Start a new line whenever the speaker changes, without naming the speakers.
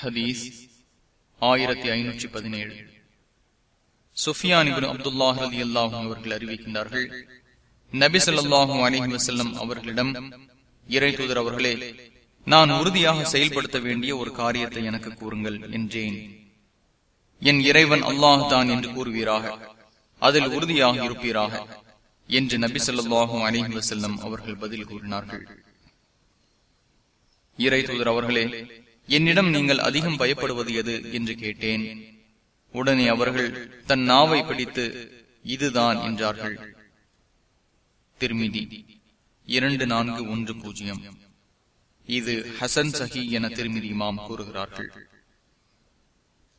ஹதீஸ் ஆயிரத்தி ஐநூற்றி பதினேழு. சுஃபியானிபின் அப்துல்லாஹ் அலி அல்லாஹும் அவர்கள் அறிவிக்கின்றார்கள் நபி சொல்லாஹும் அலிஹி வசல்லம் அவர்களிடம் இறை தூதர் அவர்களே நான் உறுதியாக செயல்படுத்த வேண்டிய ஒரு காரியத்தை எனக்கு கூறுங்கள் என்றேன். என் இறைவன் அல்லாஹ் தான் என்று கூறுவீராக அதில் உறுதியாக இருப்பீராக என்று நபி சொல்லாஹும் அலிஹி வசல்லம் அவர்கள் பதில் கூறினார்கள். இறை தூதர் அவர்களே என்னிடம் நீங்கள் அதிகம் பயப்படுவது எது என்று கேட்டேன். உடனே அவர்கள் தன் நாவை பிடித்து இதுதான் என்றார்கள். திருமிதி. இரண்டு நான்கு ஒன்று பூஜ்ஜியம். இது ஹசன் சஹி என திருமிதி மாம் கூறுகிறார்கள்.